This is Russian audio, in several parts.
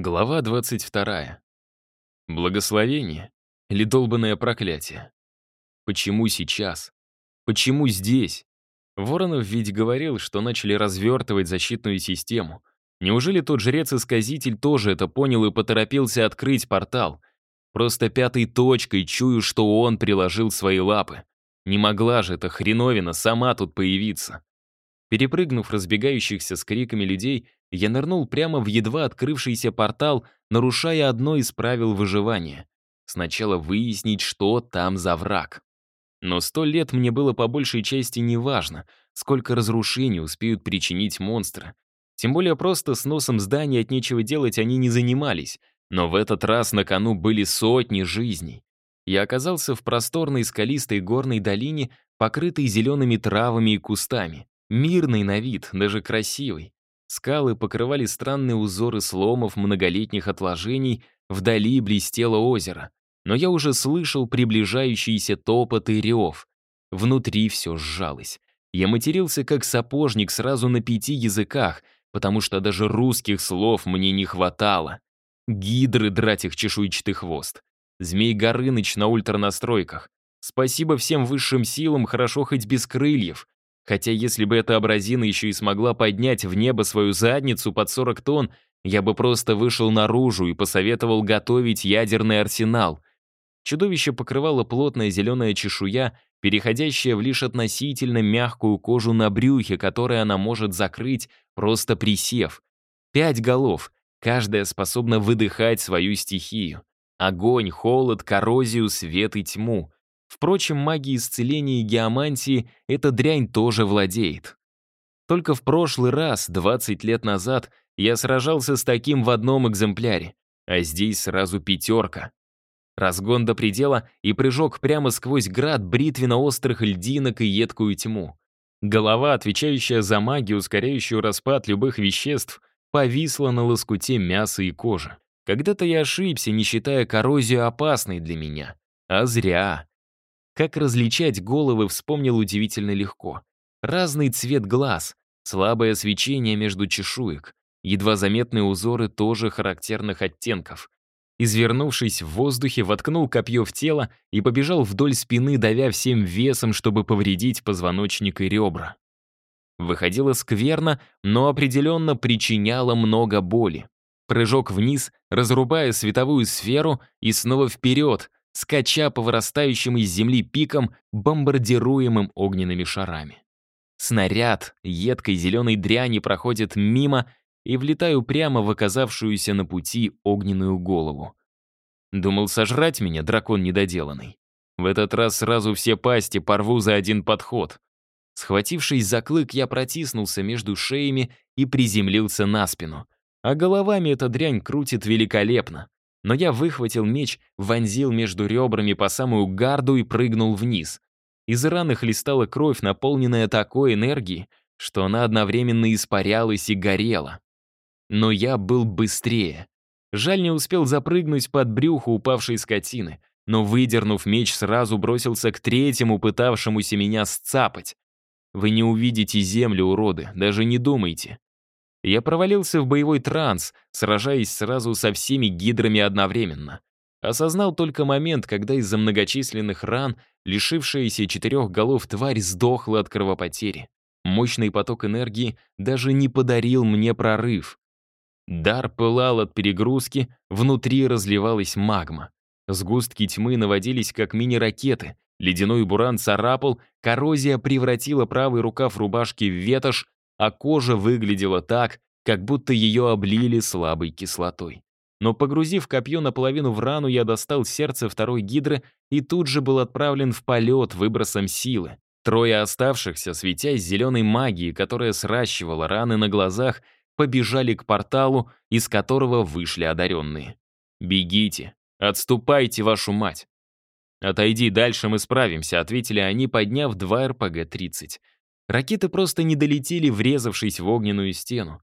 Глава 22. Благословение или долбанное проклятие? Почему сейчас? Почему здесь? Воронов ведь говорил, что начали развертывать защитную систему. Неужели тот жрец-исказитель тоже это понял и поторопился открыть портал? Просто пятой точкой чую, что он приложил свои лапы. Не могла же эта хреновина сама тут появиться. Перепрыгнув разбегающихся с криками людей, я нырнул прямо в едва открывшийся портал, нарушая одно из правил выживания. Сначала выяснить, что там за враг. Но сто лет мне было по большей части не важно, сколько разрушений успеют причинить монстры. Тем более просто с носом здания от нечего делать они не занимались, но в этот раз на кону были сотни жизней. Я оказался в просторной скалистой горной долине, покрытой зелеными травами и кустами. Мирный на вид, даже красивый. Скалы покрывали странные узоры сломов многолетних отложений, вдали блестело озеро. Но я уже слышал приближающийся топот и рев. Внутри все сжалось. Я матерился как сапожник сразу на пяти языках, потому что даже русских слов мне не хватало. Гидры драть их чешуйчатый хвост. Змей Горыныч на ультранастройках. Спасибо всем высшим силам, хорошо хоть без крыльев. Хотя если бы эта абразина еще и смогла поднять в небо свою задницу под 40 тонн, я бы просто вышел наружу и посоветовал готовить ядерный арсенал. Чудовище покрывало плотная зеленая чешуя, переходящая в лишь относительно мягкую кожу на брюхе, которую она может закрыть, просто присев. Пять голов, каждая способна выдыхать свою стихию. Огонь, холод, коррозию, свет и тьму. Впрочем, магией исцеления и геомантии эта дрянь тоже владеет. Только в прошлый раз, 20 лет назад, я сражался с таким в одном экземпляре, а здесь сразу пятерка. Разгон до предела и прыжок прямо сквозь град бритвенно-острых льдинок и едкую тьму. Голова, отвечающая за магию, ускоряющую распад любых веществ, повисла на лоскуте мяса и кожи. Когда-то я ошибся, не считая коррозию опасной для меня. А зря. Как различать головы, вспомнил удивительно легко. Разный цвет глаз, слабое свечение между чешуек, едва заметные узоры тоже характерных оттенков. Извернувшись в воздухе, воткнул копье в тело и побежал вдоль спины, давя всем весом, чтобы повредить позвоночник и ребра. Выходило скверно, но определенно причиняло много боли. Прыжок вниз, разрубая световую сферу, и снова вперед, скача по вырастающим из земли пикам, бомбардируемым огненными шарами. Снаряд едкой зеленой дряни проходит мимо и влетаю прямо в оказавшуюся на пути огненную голову. Думал сожрать меня, дракон недоделанный. В этот раз сразу все пасти порву за один подход. Схватившись за клык, я протиснулся между шеями и приземлился на спину. А головами эта дрянь крутит великолепно но я выхватил меч, вонзил между ребрами по самую гарду и прыгнул вниз. Из раны хлестала кровь, наполненная такой энергией, что она одновременно испарялась и горела. Но я был быстрее. Жаль, не успел запрыгнуть под брюхо упавшей скотины, но, выдернув меч, сразу бросился к третьему, пытавшемуся меня сцапать. Вы не увидите землю, уроды, даже не думайте. Я провалился в боевой транс, сражаясь сразу со всеми гидрами одновременно. Осознал только момент, когда из-за многочисленных ран лишившаяся четырех голов тварь сдохла от кровопотери. Мощный поток энергии даже не подарил мне прорыв. Дар пылал от перегрузки, внутри разливалась магма. Сгустки тьмы наводились, как мини-ракеты. Ледяной буран царапал, коррозия превратила правый рукав рубашки в ветошь, а кожа выглядела так, как будто ее облили слабой кислотой. Но погрузив копье наполовину в рану, я достал сердце второй гидры и тут же был отправлен в полет выбросом силы. Трое оставшихся, светясь зеленой магией, которая сращивала раны на глазах, побежали к порталу, из которого вышли одаренные. «Бегите! Отступайте, вашу мать!» «Отойди, дальше мы справимся», — ответили они, подняв два РПГ-30. Ракеты просто не долетели, врезавшись в огненную стену.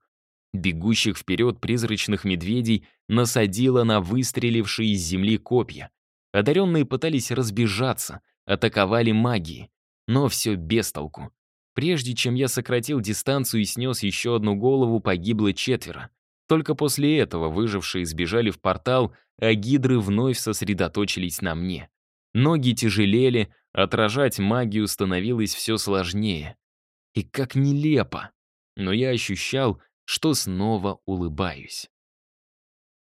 Бегущих вперед призрачных медведей насадило на выстрелившие из земли копья. Одаренные пытались разбежаться, атаковали магией. Но все без толку. Прежде чем я сократил дистанцию и снес еще одну голову, погибло четверо. Только после этого выжившие сбежали в портал, а гидры вновь сосредоточились на мне. Ноги тяжелели, отражать магию становилось все сложнее. И как нелепо. Но я ощущал, что снова улыбаюсь.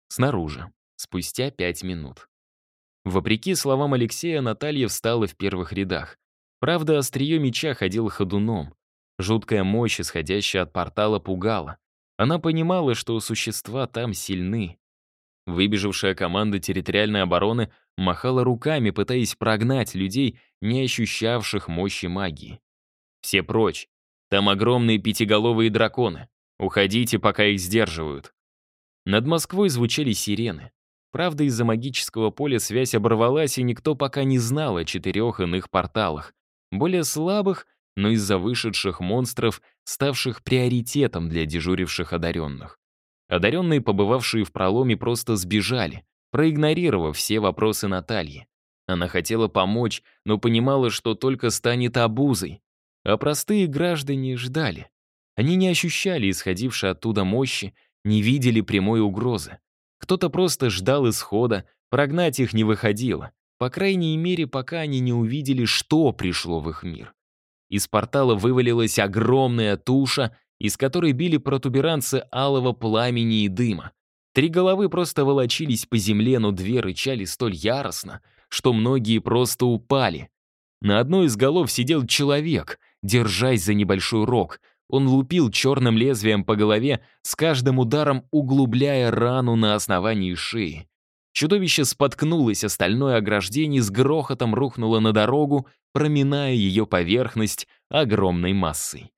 Снаружи. Спустя пять минут. Вопреки словам Алексея, Наталья встала в первых рядах. Правда, острие меча ходил ходуном. Жуткая мощь, исходящая от портала, пугала. Она понимала, что существа там сильны. Выбежавшая команда территориальной обороны махала руками, пытаясь прогнать людей, не ощущавших мощи магии. «Все прочь! Там огромные пятиголовые драконы! Уходите, пока их сдерживают!» Над Москвой звучали сирены. Правда, из-за магического поля связь оборвалась, и никто пока не знал о четырех иных порталах. Более слабых, но из-за вышедших монстров, ставших приоритетом для дежуривших одаренных. Одаренные, побывавшие в проломе, просто сбежали, проигнорировав все вопросы Натальи. Она хотела помочь, но понимала, что только станет обузой. А простые граждане ждали. Они не ощущали исходившей оттуда мощи, не видели прямой угрозы. Кто-то просто ждал исхода, прогнать их не выходило. По крайней мере, пока они не увидели, что пришло в их мир. Из портала вывалилась огромная туша, из которой били протуберанцы алого пламени и дыма. Три головы просто волочились по земле, но две рычали столь яростно, что многие просто упали. На одной из голов сидел человек, держась за небольшой рог, он лупил черным лезвием по голове, с каждым ударом углубляя рану на основании шеи. Чудовище споткнулось, остальное ограждение с грохотом рухнуло на дорогу, проминая ее поверхность огромной массой.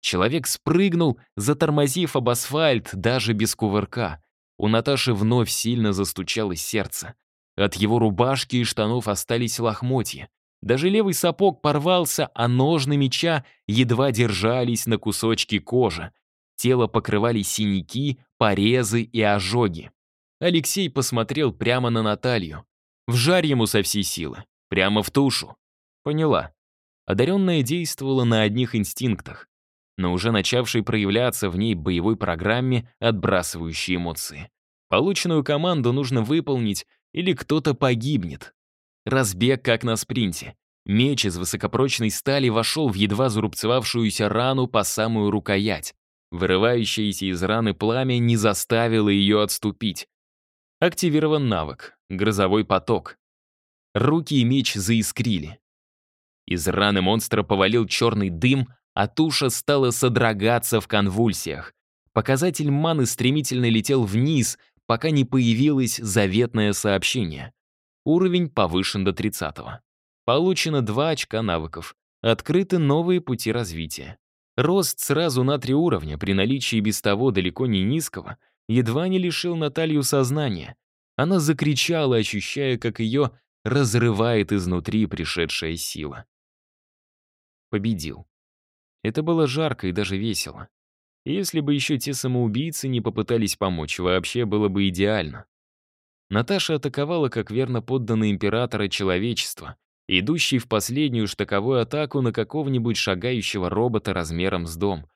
Человек спрыгнул, затормозив об асфальт даже без кувырка. У Наташи вновь сильно застучалось сердце. От его рубашки и штанов остались лохмотья. Даже левый сапог порвался, а ножны меча едва держались на кусочке кожи. Тело покрывали синяки, порезы и ожоги. Алексей посмотрел прямо на Наталью. Вжарь ему со всей силы. Прямо в тушу. Поняла. Одаренная действовала на одних инстинктах, но уже начавшей проявляться в ней боевой программе, отбрасывающей эмоции. Полученную команду нужно выполнить, или кто-то погибнет. Разбег, как на спринте. Меч из высокопрочной стали вошел в едва зарубцевавшуюся рану по самую рукоять. Вырывающееся из раны пламя не заставило ее отступить. Активирован навык «Грозовой поток». Руки и меч заискрили. Из раны монстра повалил черный дым, а туша стала содрогаться в конвульсиях. Показатель маны стремительно летел вниз, пока не появилось заветное сообщение. Уровень повышен до 30 -го. Получено 2 очка навыков. Открыты новые пути развития. Рост сразу на 3 уровня при наличии без того далеко не низкого едва не лишил Наталью сознания. Она закричала, ощущая, как ее разрывает изнутри пришедшая сила. Победил. Это было жарко и даже весело. Если бы еще те самоубийцы не попытались помочь, вообще было бы идеально. Наташа атаковала как верно подданный императора человечества, идущий в последнюю штаковую атаку на какого-нибудь шагающего робота размером с дом.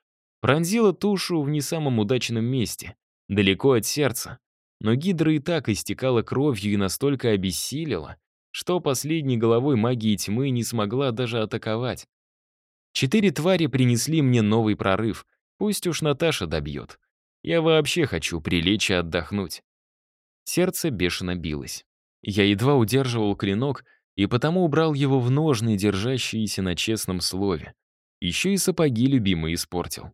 Пронзила тушу в не самом удачном месте, далеко от сердца. Но гидра и так истекала кровью и настолько обессилила, что последней головой магии тьмы не смогла даже атаковать. Четыре твари принесли мне новый прорыв. Пусть уж Наташа добьет. Я вообще хочу прилечь и отдохнуть. Сердце бешено билось. Я едва удерживал клинок и потому убрал его в ножны, держащиеся на честном слове. Еще и сапоги любимые испортил.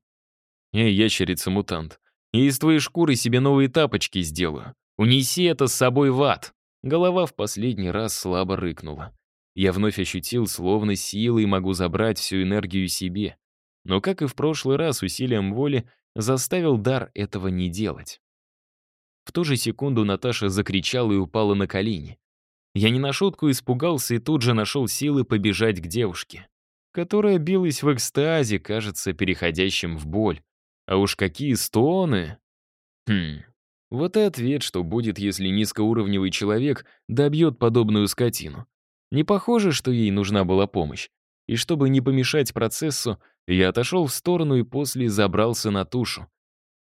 Эй, ящерица-мутант, я из твоей шкуры себе новые тапочки сделаю. Унеси это с собой в ад. Голова в последний раз слабо рыкнула. Я вновь ощутил, словно силой могу забрать всю энергию себе. Но, как и в прошлый раз, усилием воли заставил дар этого не делать. В ту же секунду Наташа закричала и упала на колени. Я не на шутку испугался и тут же нашел силы побежать к девушке, которая билась в экстазе, кажется, переходящем в боль. А уж какие стоны! Хм, вот и ответ, что будет, если низкоуровневый человек добьет подобную скотину. Не похоже, что ей нужна была помощь. И чтобы не помешать процессу, я отошел в сторону и после забрался на тушу.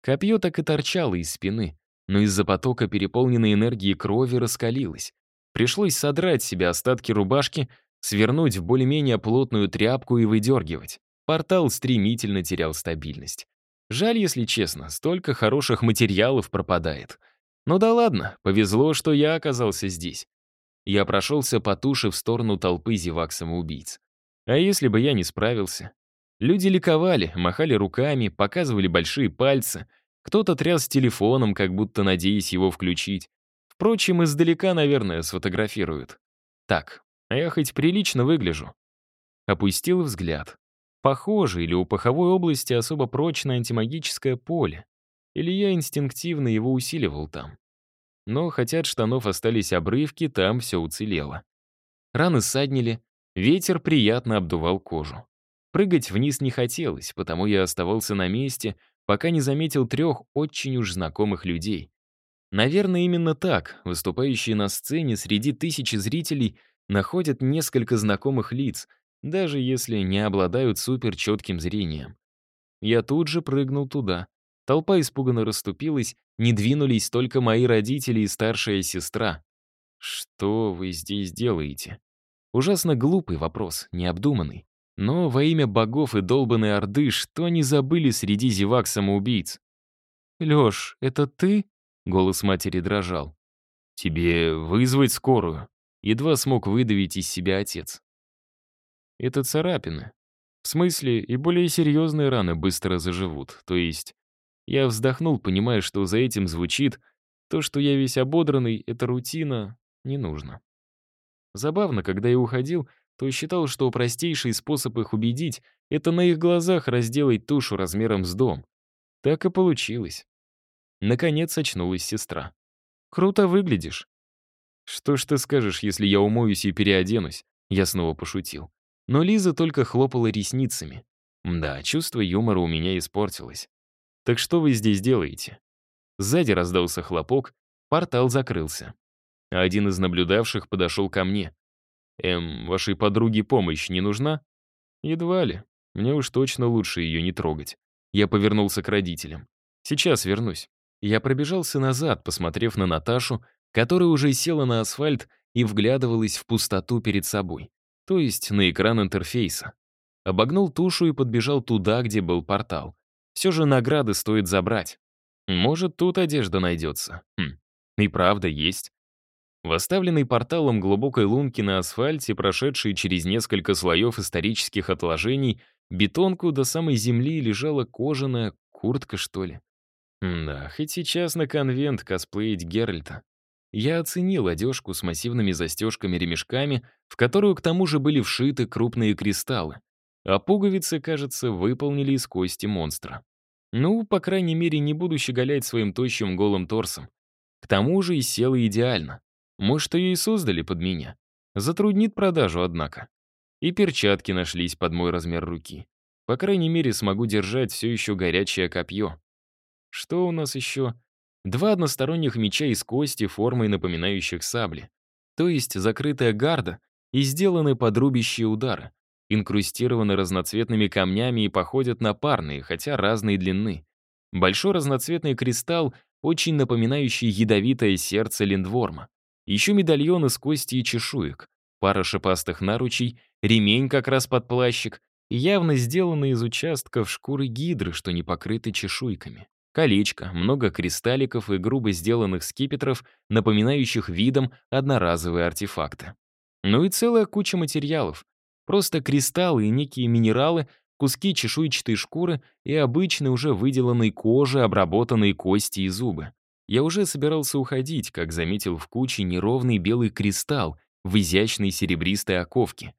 Копье так и торчало из спины, но из-за потока переполненной энергии крови раскалилось. Пришлось содрать себе остатки рубашки, свернуть в более-менее плотную тряпку и выдергивать. Портал стремительно терял стабильность. Жаль, если честно, столько хороших материалов пропадает. Ну да ладно, повезло, что я оказался здесь. Я прошелся по туше в сторону толпы зевак-самоубийц. А если бы я не справился? Люди ликовали, махали руками, показывали большие пальцы. Кто-то тряс телефоном, как будто надеясь его включить. Впрочем, издалека, наверное, сфотографируют. Так, а я хоть прилично выгляжу. Опустил взгляд. Похоже, или у паховой области особо прочное антимагическое поле. Или я инстинктивно его усиливал там. Но хотя от штанов остались обрывки, там все уцелело. Раны ссаднили, ветер приятно обдувал кожу. Прыгать вниз не хотелось, потому я оставался на месте, пока не заметил трех очень уж знакомых людей. Наверное, именно так выступающие на сцене среди тысячи зрителей находят несколько знакомых лиц, даже если не обладают суперчетким зрением. Я тут же прыгнул туда. Толпа испуганно расступилась, не двинулись только мои родители и старшая сестра. «Что вы здесь делаете?» Ужасно глупый вопрос, необдуманный. Но во имя богов и долбанной орды, что они забыли среди зевак-самоубийц? «Лёш, это ты?» — голос матери дрожал. «Тебе вызвать скорую?» Едва смог выдавить из себя отец. «Это царапины. В смысле, и более серьезные раны быстро заживут. То есть, я вздохнул, понимая, что за этим звучит, то, что я весь ободранный, это рутина, не нужно. Забавно, когда я уходил, то считал, что простейший способ их убедить — это на их глазах разделать тушу размером с дом. Так и получилось. Наконец очнулась сестра. «Круто выглядишь». «Что ж ты скажешь, если я умоюсь и переоденусь?» Я снова пошутил. Но Лиза только хлопала ресницами. Да, чувство юмора у меня испортилось. «Так что вы здесь делаете?» Сзади раздался хлопок, портал закрылся. Один из наблюдавших подошел ко мне. «Эм, вашей подруге помощь не нужна?» «Едва ли. Мне уж точно лучше ее не трогать». Я повернулся к родителям. «Сейчас вернусь». Я пробежался назад, посмотрев на Наташу, которая уже села на асфальт и вглядывалась в пустоту перед собой, то есть на экран интерфейса. Обогнул тушу и подбежал туда, где был портал. Все же награды стоит забрать. Может, тут одежда найдется. Хм, и правда есть. В оставленной порталом глубокой лунки на асфальте, прошедшей через несколько слоев исторических отложений, бетонку до самой земли лежала кожаная куртка, что ли. Да, хоть сейчас на конвент косплеить Геральта. Я оценил одежку с массивными застежками-ремешками, в которую к тому же были вшиты крупные кристаллы. А пуговицы, кажется, выполнили из кости монстра. Ну, по крайней мере, не буду щеголять своим тощим голым торсом. К тому же и села идеально. Может, ее и создали под меня. Затруднит продажу, однако. И перчатки нашлись под мой размер руки. По крайней мере, смогу держать все еще горячее копье. Что у нас еще? Два односторонних меча из кости, формой напоминающих сабли. То есть закрытая гарда и сделаны под рубящие удары. Инкрустированы разноцветными камнями и походят на парные, хотя разной длины. Большой разноцветный кристалл, очень напоминающий ядовитое сердце линдворма. Еще медальон из кости и чешуек, пара шипастых наручей, ремень как раз под плащик, явно сделанный из участков шкуры гидры, что не покрыты чешуйками. Колечко, много кристалликов и грубо сделанных скипетров, напоминающих видом одноразовые артефакты. Ну и целая куча материалов. Просто кристаллы и некие минералы, куски чешуйчатой шкуры и обычной уже выделанной кожи, обработанные кости и зубы. Я уже собирался уходить, как заметил в куче неровный белый кристалл в изящной серебристой оковке.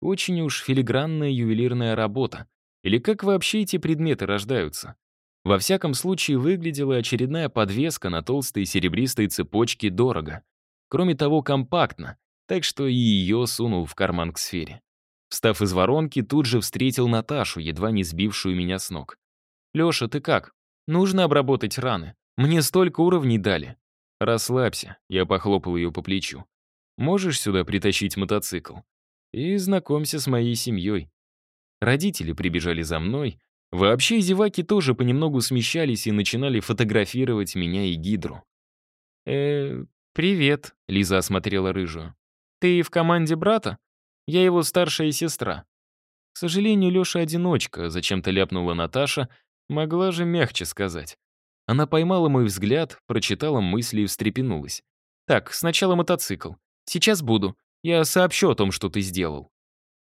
Очень уж филигранная ювелирная работа. Или как вообще эти предметы рождаются? Во всяком случае, выглядела очередная подвеска на толстой серебристой цепочке дорого. Кроме того, компактно, так что и ее сунул в карман к сфере. Встав из воронки, тут же встретил Наташу, едва не сбившую меня с ног. «Леша, ты как? Нужно обработать раны. Мне столько уровней дали». «Расслабься», — я похлопал ее по плечу. «Можешь сюда притащить мотоцикл? И знакомься с моей семьей». Родители прибежали за мной, Вообще, зеваки тоже понемногу смещались и начинали фотографировать меня и Гидру. э привет», — Лиза осмотрела рыжую. «Ты в команде брата? Я его старшая сестра». К сожалению, Леша одиночка, зачем-то ляпнула Наташа, могла же мягче сказать. Она поймала мой взгляд, прочитала мысли и встрепенулась. «Так, сначала мотоцикл. Сейчас буду. Я сообщу о том, что ты сделал».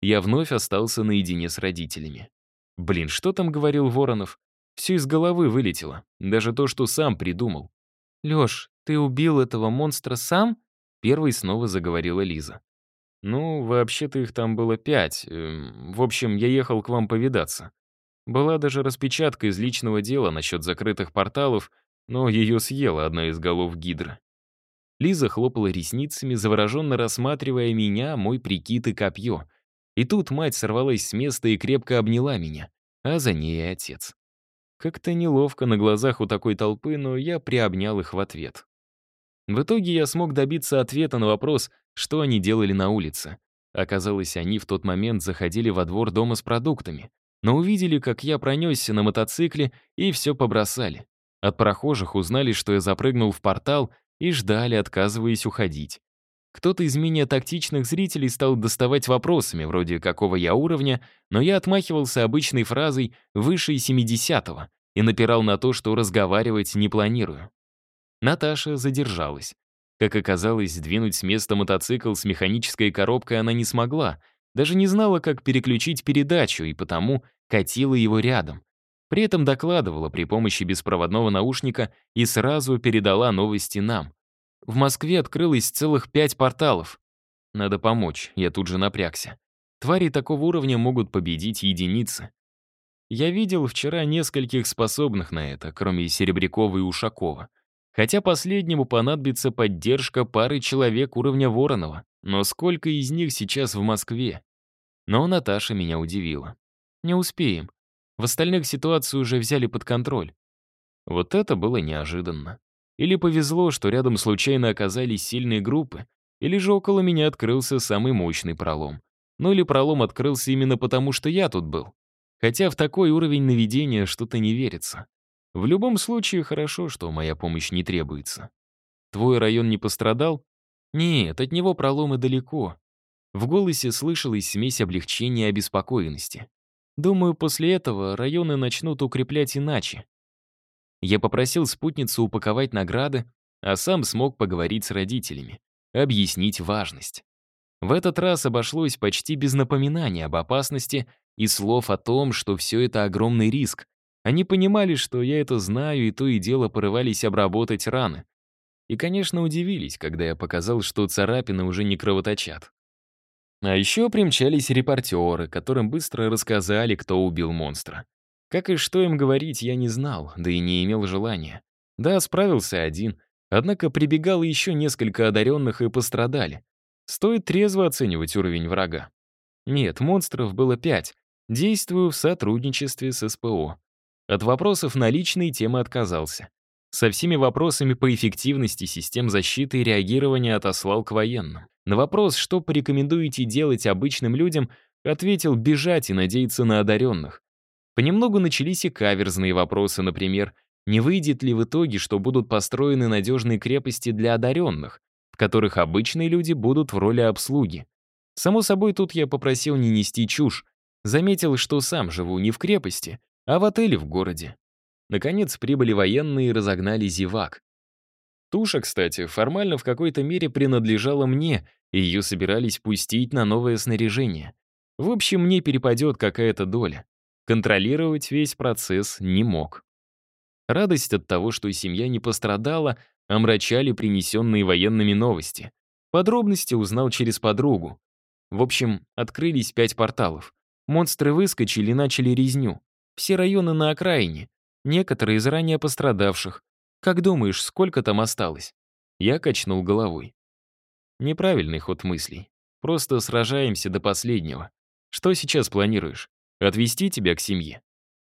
Я вновь остался наедине с родителями. Блин, что там говорил Воронов? Все из головы вылетело. Даже то, что сам придумал. «Лёш, ты убил этого монстра сам?» Первой снова заговорила Лиза. «Ну, вообще-то их там было пять. Эм, в общем, я ехал к вам повидаться. Была даже распечатка из личного дела насчет закрытых порталов, но ее съела одна из голов гидры. Лиза хлопала ресницами, завороженно рассматривая меня, мой прикид и копье. И тут мать сорвалась с места и крепко обняла меня, а за ней и отец. Как-то неловко на глазах у такой толпы, но я приобнял их в ответ. В итоге я смог добиться ответа на вопрос, что они делали на улице. Оказалось, они в тот момент заходили во двор дома с продуктами но увидели, как я пронесся на мотоцикле, и все побросали. От прохожих узнали, что я запрыгнул в портал, и ждали, отказываясь уходить. Кто-то из менее тактичных зрителей стал доставать вопросами, вроде какого я уровня, но я отмахивался обычной фразой «выше 70-го» и напирал на то, что разговаривать не планирую. Наташа задержалась. Как оказалось, сдвинуть с места мотоцикл с механической коробкой она не смогла, даже не знала, как переключить передачу, и потому катила его рядом. При этом докладывала при помощи беспроводного наушника и сразу передала новости нам. В Москве открылось целых пять порталов. Надо помочь, я тут же напрягся. Твари такого уровня могут победить единицы. Я видел вчера нескольких способных на это, кроме Серебрякова и Ушакова. Хотя последнему понадобится поддержка пары человек уровня Воронова. Но сколько из них сейчас в Москве? Но Наташа меня удивила. Не успеем. В остальных ситуацию уже взяли под контроль. Вот это было неожиданно. Или повезло, что рядом случайно оказались сильные группы, или же около меня открылся самый мощный пролом. Ну или пролом открылся именно потому, что я тут был. Хотя в такой уровень наведения что-то не верится. В любом случае, хорошо, что моя помощь не требуется. Твой район не пострадал? Нет, от него проломы далеко. В голосе слышалась смесь облегчения и обеспокоенности. Думаю, после этого районы начнут укреплять иначе. Я попросил спутницу упаковать награды, а сам смог поговорить с родителями, объяснить важность. В этот раз обошлось почти без напоминания об опасности и слов о том, что все это огромный риск. Они понимали, что я это знаю, и то и дело порывались обработать раны. И, конечно, удивились, когда я показал, что царапины уже не кровоточат. А еще примчались репортеры, которым быстро рассказали, кто убил монстра. Как и что им говорить, я не знал, да и не имел желания. Да, справился один, однако прибегало еще несколько одаренных и пострадали. Стоит трезво оценивать уровень врага. Нет, монстров было пять. Действую в сотрудничестве с СПО. От вопросов на личные темы отказался. Со всеми вопросами по эффективности систем защиты и реагирования отослал к военным. На вопрос, что порекомендуете делать обычным людям, ответил бежать и надеяться на одаренных. Понемногу начались и каверзные вопросы, например, не выйдет ли в итоге, что будут построены надежные крепости для одаренных, в которых обычные люди будут в роли обслуги. Само собой, тут я попросил не нести чушь. Заметил, что сам живу не в крепости, а в отеле в городе. Наконец прибыли военные и разогнали зевак. Туша, кстати, формально в какой-то мере принадлежала мне, и ее собирались пустить на новое снаряжение. В общем, мне перепадет какая-то доля. Контролировать весь процесс не мог. Радость от того, что семья не пострадала, омрачали принесенные военными новости. Подробности узнал через подругу. В общем, открылись пять порталов. Монстры выскочили и начали резню. Все районы на окраине, некоторые из ранее пострадавших. Как думаешь, сколько там осталось?» Я качнул головой. Неправильный ход мыслей. Просто сражаемся до последнего. Что сейчас планируешь? Отвезти тебя к семье?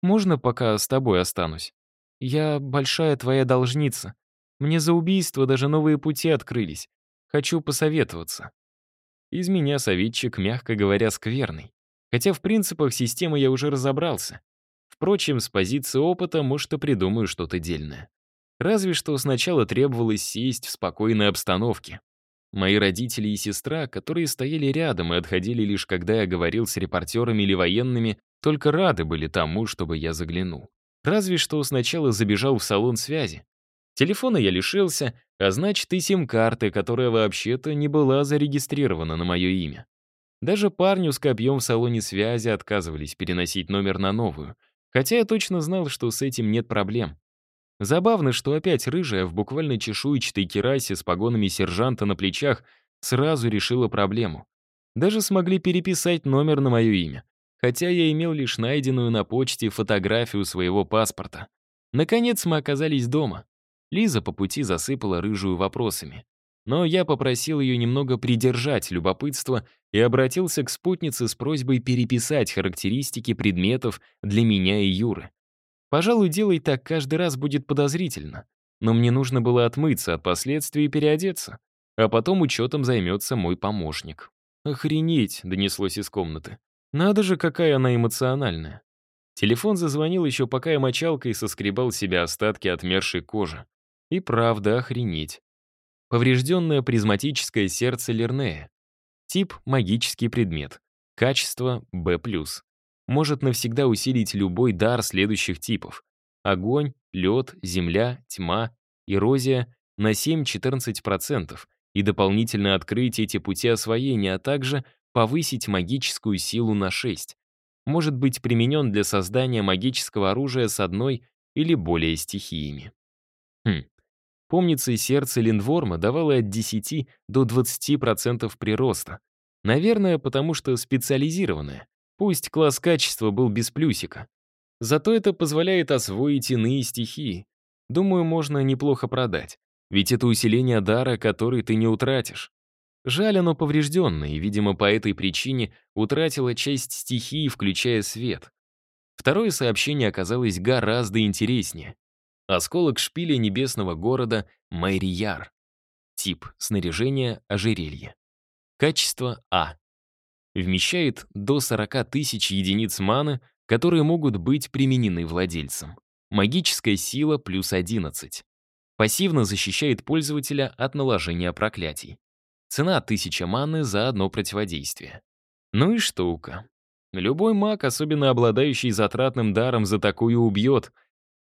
Можно пока с тобой останусь? Я большая твоя должница. Мне за убийство даже новые пути открылись. Хочу посоветоваться. Из меня советчик, мягко говоря, скверный. Хотя в принципах системы я уже разобрался. Впрочем, с позиции опыта, может, и придумаю что-то дельное. Разве что сначала требовалось сесть в спокойной обстановке. Мои родители и сестра, которые стояли рядом и отходили лишь когда я говорил с репортерами или военными, только рады были тому, чтобы я заглянул. Разве что сначала забежал в салон связи. Телефона я лишился, а значит и сим-карты, которая вообще-то не была зарегистрирована на мое имя. Даже парню с копьем в салоне связи отказывались переносить номер на новую, хотя я точно знал, что с этим нет проблем. Забавно, что опять рыжая в буквально чешуйчатой керасе с погонами сержанта на плечах сразу решила проблему. Даже смогли переписать номер на мое имя, хотя я имел лишь найденную на почте фотографию своего паспорта. Наконец мы оказались дома. Лиза по пути засыпала рыжую вопросами. Но я попросил ее немного придержать любопытство и обратился к спутнице с просьбой переписать характеристики предметов для меня и Юры. Пожалуй, делать так каждый раз будет подозрительно, но мне нужно было отмыться от последствий и переодеться, а потом учетом займется мой помощник. «Охренеть!» — донеслось из комнаты. «Надо же, какая она эмоциональная!» Телефон зазвонил еще пока я мочалкой соскребал себе остатки отмершей кожи. И правда, охренеть. Поврежденное призматическое сердце Лернея. Тип — магический предмет. Качество — B+. Может навсегда усилить любой дар следующих типов. Огонь, лед, земля, тьма, эрозия на 7-14% и дополнительно открыть эти пути освоения, а также повысить магическую силу на 6. Может быть применен для создания магического оружия с одной или более стихиями. Хм, Помнится, сердце линдворма давало от 10 до 20% прироста. Наверное, потому что специализированное. Пусть класс качества был без плюсика. Зато это позволяет освоить иные стихии. Думаю, можно неплохо продать. Ведь это усиление дара, который ты не утратишь. Жаль, оно поврежденное, и, видимо, по этой причине утратило часть стихии, включая свет. Второе сообщение оказалось гораздо интереснее. Осколок шпиля небесного города Майрияр. Тип снаряжения ожерелье. Качество А. Вмещает до 40 тысяч единиц маны, которые могут быть применены владельцем. Магическая сила плюс 11. Пассивно защищает пользователя от наложения проклятий. Цена 1000 маны за одно противодействие. Ну и штука. Любой маг, особенно обладающий затратным даром, за такую убьет,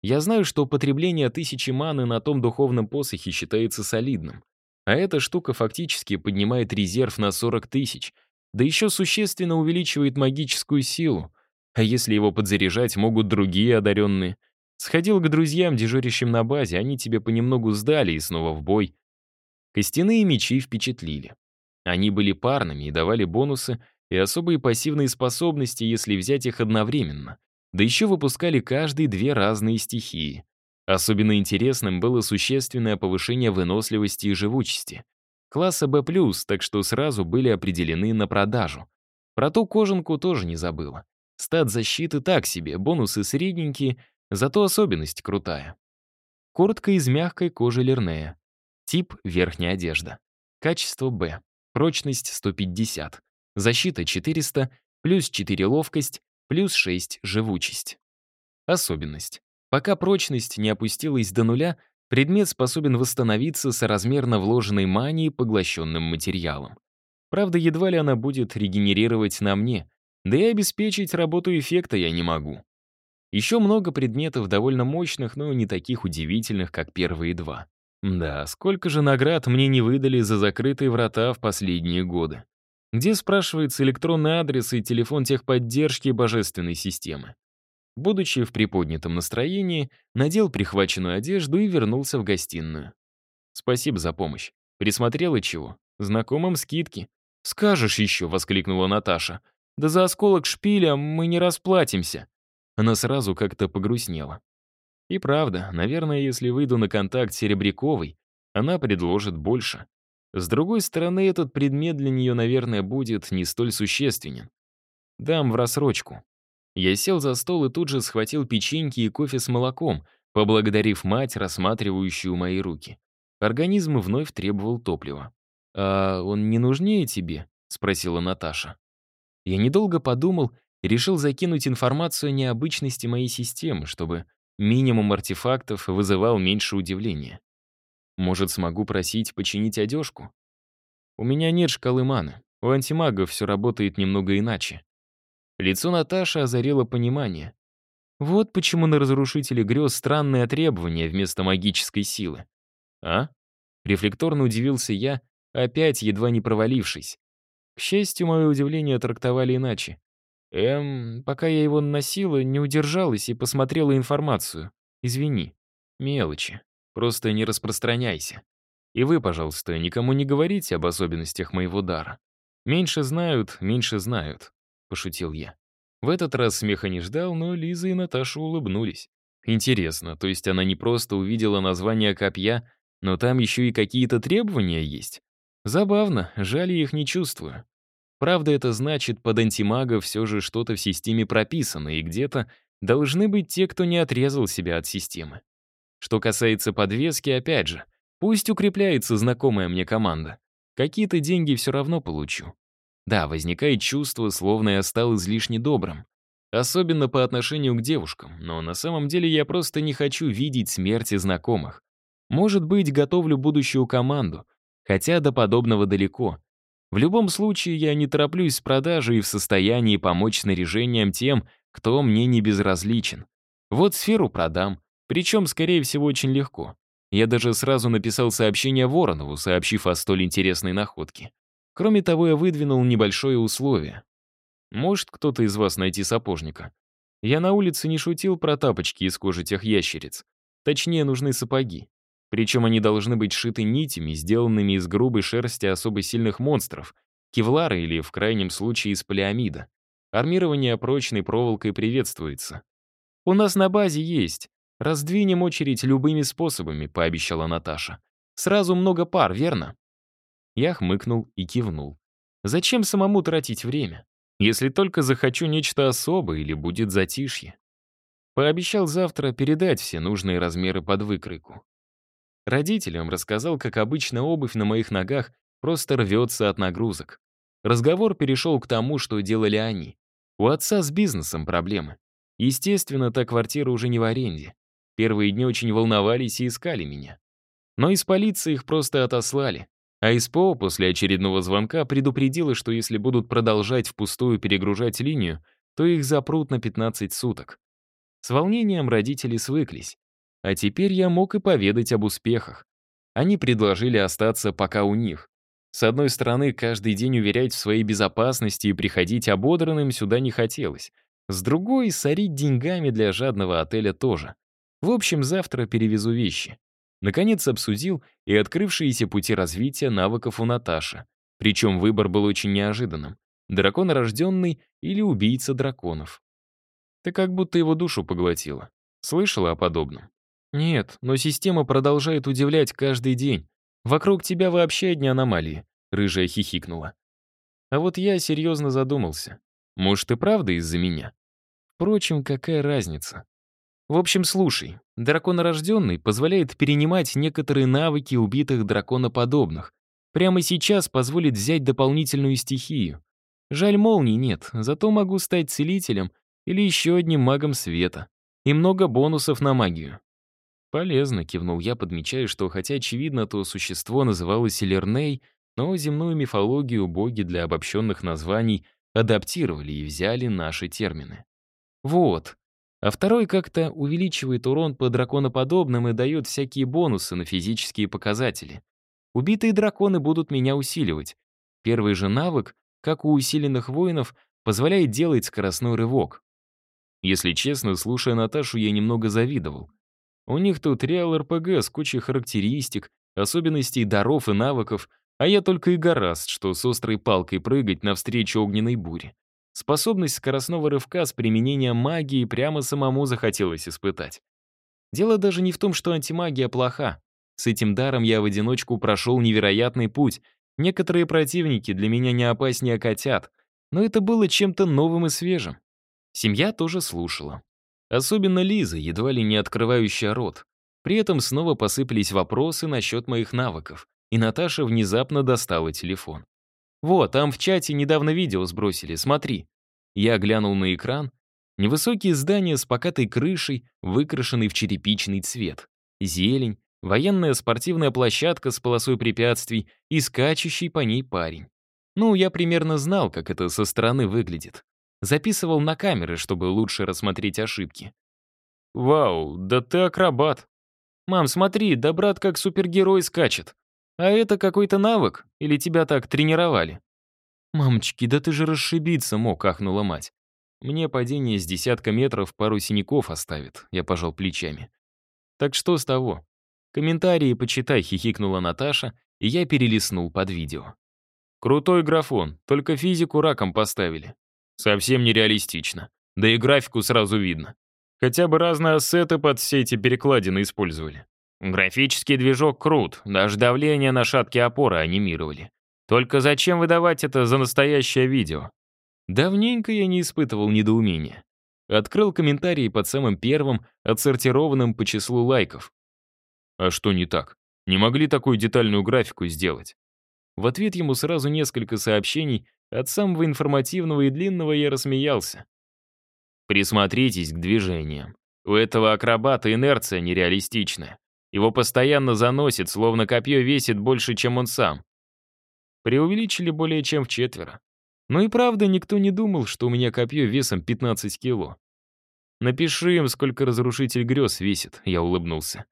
я знаю, что употребление тысячи маны на том духовном посохе считается солидным. А эта штука фактически поднимает резерв на 40 тысяч, да еще существенно увеличивает магическую силу. А если его подзаряжать могут другие одаренные? Сходил к друзьям, дежурящим на базе, они тебе понемногу сдали и снова в бой. Костяные мечи впечатлили. Они были парными и давали бонусы и особые пассивные способности, если взять их одновременно. Да еще выпускали каждые две разные стихии. Особенно интересным было существенное повышение выносливости и живучести. Класса B+, так что сразу были определены на продажу. Про ту кожанку тоже не забыла. Стат защиты так себе, бонусы средненькие, зато особенность крутая. Куртка из мягкой кожи Лернея. Тип — верхняя одежда. Качество B. Прочность 150. Защита 400, плюс 4 ловкость, плюс 6 живучесть. Особенность. Пока прочность не опустилась до нуля, предмет способен восстановиться соразмерно вложенной манией поглощенным материалом. Правда, едва ли она будет регенерировать на мне, да и обеспечить работу эффекта я не могу. Еще много предметов довольно мощных, но не таких удивительных, как первые два. Да, сколько же наград мне не выдали за закрытые врата в последние годы. Где, спрашивается, электронный адрес и телефон техподдержки божественной системы? Будучи в приподнятом настроении, надел прихваченную одежду и вернулся в гостиную. «Спасибо за помощь. Присмотрела чего? Знакомым скидки». «Скажешь еще», — воскликнула Наташа. «Да за осколок шпиля мы не расплатимся». Она сразу как-то погрустнела. И правда, наверное, если выйду на контакт Серебряковой, она предложит больше. С другой стороны, этот предмет для нее, наверное, будет не столь существенен. Дам в рассрочку. Я сел за стол и тут же схватил печеньки и кофе с молоком, поблагодарив мать, рассматривающую мои руки. Организм вновь требовал топлива. «А он не нужнее тебе?» — спросила Наташа. Я недолго подумал решил закинуть информацию о необычности моей системы, чтобы минимум артефактов вызывал меньше удивления. Может, смогу просить починить одежку? У меня нет шкалы маны. У антимагов все работает немного иначе. Лицо Наташи озарило понимание. Вот почему на разрушителе грез странные требования вместо магической силы. А? Рефлекторно удивился я, опять едва не провалившись. К счастью, мое удивление трактовали иначе. Эм, пока я его носила, не удержалась и посмотрела информацию. Извини. Мелочи. Просто не распространяйся. И вы, пожалуйста, никому не говорите об особенностях моего дара. Меньше знают, меньше знают, пошутил я. В этот раз смеха не ждал, но Лиза и Наташа улыбнулись. Интересно, то есть она не просто увидела название копья, но там еще и какие-то требования есть? Забавно, жаль, я их не чувствую. Правда, это значит, под антимага все же что-то в системе прописано, и где-то должны быть те, кто не отрезал себя от системы. Что касается подвески, опять же, пусть укрепляется знакомая мне команда. Какие-то деньги все равно получу. Да, возникает чувство, словно я стал излишне добрым. Особенно по отношению к девушкам, но на самом деле я просто не хочу видеть смерти знакомых. Может быть, готовлю будущую команду, хотя до подобного далеко. В любом случае, я не тороплюсь с продажей и в состоянии помочь снаряжением тем, кто мне не безразличен. Вот сферу продам, причем, скорее всего, очень легко. Я даже сразу написал сообщение Воронову, сообщив о столь интересной находке. Кроме того, я выдвинул небольшое условие. Может кто-то из вас найти сапожника? Я на улице не шутил про тапочки из кожи тех ящериц. Точнее, нужны сапоги. Причем они должны быть шиты нитями, сделанными из грубой шерсти особо сильных монстров, кевлара или, в крайнем случае, из полиамида. Армирование прочной проволокой приветствуется. «У нас на базе есть. Раздвинем очередь любыми способами», — пообещала Наташа. «Сразу много пар, верно?» Я хмыкнул и кивнул. «Зачем самому тратить время? Если только захочу нечто особое или будет затишье». Пообещал завтра передать все нужные размеры под выкройку. Родителям рассказал, как обычно обувь на моих ногах просто рвется от нагрузок. Разговор перешел к тому, что делали они. У отца с бизнесом проблемы. Естественно, та квартира уже не в аренде. Первые дни очень волновались и искали меня. Но из полиции их просто отослали. А СПО после очередного звонка предупредила, что если будут продолжать впустую перегружать линию, то их запрут на 15 суток. С волнением родители свыклись. А теперь я мог и поведать об успехах. Они предложили остаться пока у них. С одной стороны, каждый день уверять в своей безопасности и приходить ободранным сюда не хотелось. С другой, сорить деньгами для жадного отеля тоже. В общем, завтра перевезу вещи. Наконец обсудил и открывшиеся пути развития навыков у Наташи. Причем выбор был очень неожиданным. Дракон рожденный или убийца драконов. Ты как будто его душу поглотила. Слышала о подобном? «Нет, но система продолжает удивлять каждый день. Вокруг тебя вообще одни аномалии», — рыжая хихикнула. А вот я серьезно задумался. Может, и правда из-за меня? Впрочем, какая разница? В общем, слушай, драконорожденный позволяет перенимать некоторые навыки убитых драконоподобных. Прямо сейчас позволит взять дополнительную стихию. Жаль, молний нет, зато могу стать целителем или еще одним магом света. И много бонусов на магию. «Полезно», — кивнул я, подмечая, что, хотя очевидно, то существо называлось Элерней, но земную мифологию боги для обобщенных названий адаптировали и взяли наши термины. Вот. А второй как-то увеличивает урон по драконоподобным и дает всякие бонусы на физические показатели. Убитые драконы будут меня усиливать. Первый же навык, как у усиленных воинов, позволяет делать скоростной рывок. Если честно, слушая Наташу, я немного завидовал. У них тут реал РПГ с кучей характеристик, особенностей даров и навыков, а я только и гораст, что с острой палкой прыгать навстречу огненной буре. Способность скоростного рывка с применением магии прямо самому захотелось испытать. Дело даже не в том, что антимагия плоха. С этим даром я в одиночку прошел невероятный путь. Некоторые противники для меня не опаснее котят, но это было чем-то новым и свежим. Семья тоже слушала. Особенно Лиза, едва ли не открывающая рот. При этом снова посыпались вопросы насчет моих навыков, и Наташа внезапно достала телефон. «Вот, там в чате недавно видео сбросили, смотри». Я глянул на экран. Невысокие здания с покатой крышей, выкрашенный в черепичный цвет. Зелень, военная спортивная площадка с полосой препятствий и скачущий по ней парень. Ну, я примерно знал, как это со стороны выглядит. Записывал на камеры, чтобы лучше рассмотреть ошибки. «Вау, да ты акробат!» «Мам, смотри, да брат как супергерой скачет. А это какой-то навык? Или тебя так тренировали?» «Мамочки, да ты же расшибиться мог», — ахнула мать. «Мне падение с десятка метров пару синяков оставит», — я пожал плечами. «Так что с того?» «Комментарии почитай», — хихикнула Наташа, и я перелистнул под видео. «Крутой графон, только физику раком поставили. Совсем нереалистично. Да и графику сразу видно. Хотя бы разные ассеты под все эти перекладины использовали. Графический движок крут, даже давление на шаткие опоры анимировали. Только зачем выдавать это за настоящее видео? Давненько я не испытывал недоумения. Открыл комментарии под самым первым, отсортированным по числу лайков. А что не так? Не могли такую детальную графику сделать? В ответ ему сразу несколько сообщений, от самого информативного и длинного я рассмеялся. Присмотритесь к движениям. У этого акробата инерция нереалистичная. Его постоянно заносит, словно копье весит больше, чем он сам. Преувеличили более чем в четверо. Но и правда никто не думал, что у меня копье весом 15 кило. «Напиши им, сколько разрушитель грез весит», — я улыбнулся.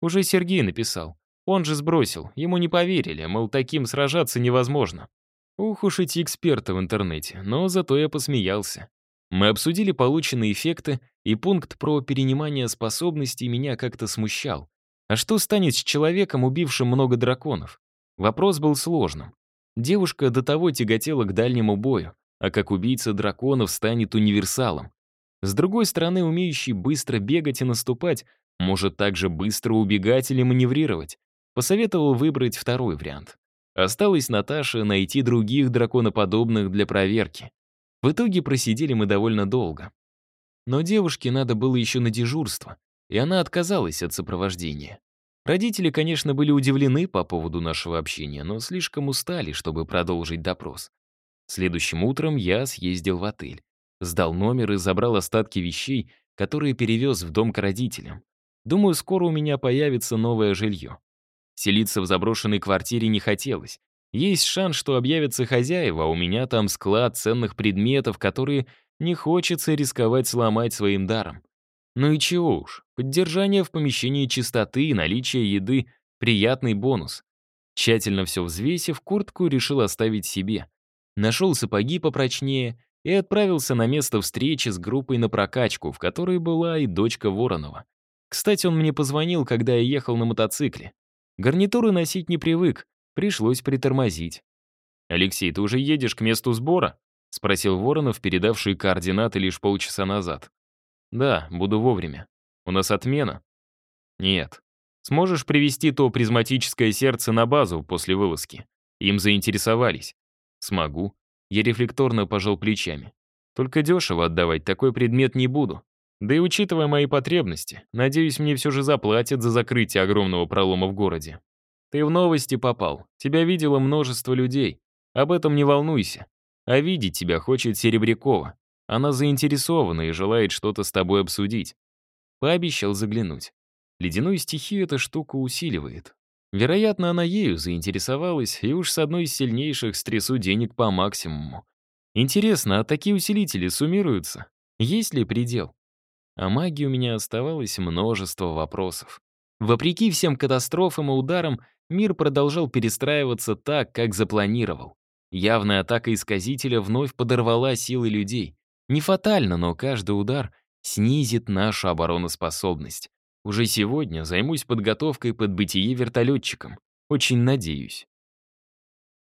Уже Сергей написал. Он же сбросил, ему не поверили, мол, таким сражаться невозможно. Ух уж эти эксперты в интернете, но зато я посмеялся. Мы обсудили полученные эффекты, и пункт про перенимание способностей меня как-то смущал. А что станет с человеком, убившим много драконов? Вопрос был сложным. Девушка до того тяготела к дальнему бою, а как убийца драконов станет универсалом. С другой стороны, умеющий быстро бегать и наступать, может также быстро убегать или маневрировать. Посоветовал выбрать второй вариант. Осталось Наташе найти других драконоподобных для проверки. В итоге просидели мы довольно долго. Но девушке надо было еще на дежурство, и она отказалась от сопровождения. Родители, конечно, были удивлены по поводу нашего общения, но слишком устали, чтобы продолжить допрос. Следующим утром я съездил в отель. Сдал номер и забрал остатки вещей, которые перевез в дом к родителям. Думаю, скоро у меня появится новое жилье. Селиться в заброшенной квартире не хотелось, есть шанс, что объявятся хозяева, а у меня там склад ценных предметов, которые не хочется рисковать сломать своим даром. Ну и чего уж, поддержание в помещении чистоты и наличие еды — приятный бонус. Тщательно все взвесив, куртку решил оставить себе. Нашел сапоги попрочнее и отправился на место встречи с группой на прокачку, в которой была и дочка Воронова. Кстати, он мне позвонил, когда я ехал на мотоцикле. Гарнитуры носить не привык, Пришлось притормозить. «Алексей, ты уже едешь к месту сбора?» — спросил Воронов, передавший координаты лишь полчаса назад. «Да, буду вовремя. У нас отмена?» «Нет. Сможешь привести то призматическое сердце на базу после вылазки? Им заинтересовались». «Смогу». Я рефлекторно пожал плечами. «Только дешево отдавать такой предмет не буду. Да и учитывая мои потребности, надеюсь, мне все же заплатят за закрытие огромного пролома в городе. Ты в новости попал. Тебя видело множество людей. Об этом не волнуйся. А видеть тебя хочет Серебрякова. Она заинтересована и желает что-то с тобой обсудить. Пообещал заглянуть. Ледяную стихию эта штука усиливает. Вероятно, она ею заинтересовалась, и уж с одной из сильнейших стрясу денег по максимуму. Интересно, а такие усилители суммируются? Есть ли предел? А магии у меня оставалось множество вопросов. Вопреки всем катастрофам и ударам, мир продолжал перестраиваться так, как запланировал. Явная атака исказителя вновь подорвала силы людей. Не фатально, но каждый удар снизит нашу обороноспособность. Уже сегодня займусь подготовкой под бытие вертолетчиком. Очень надеюсь.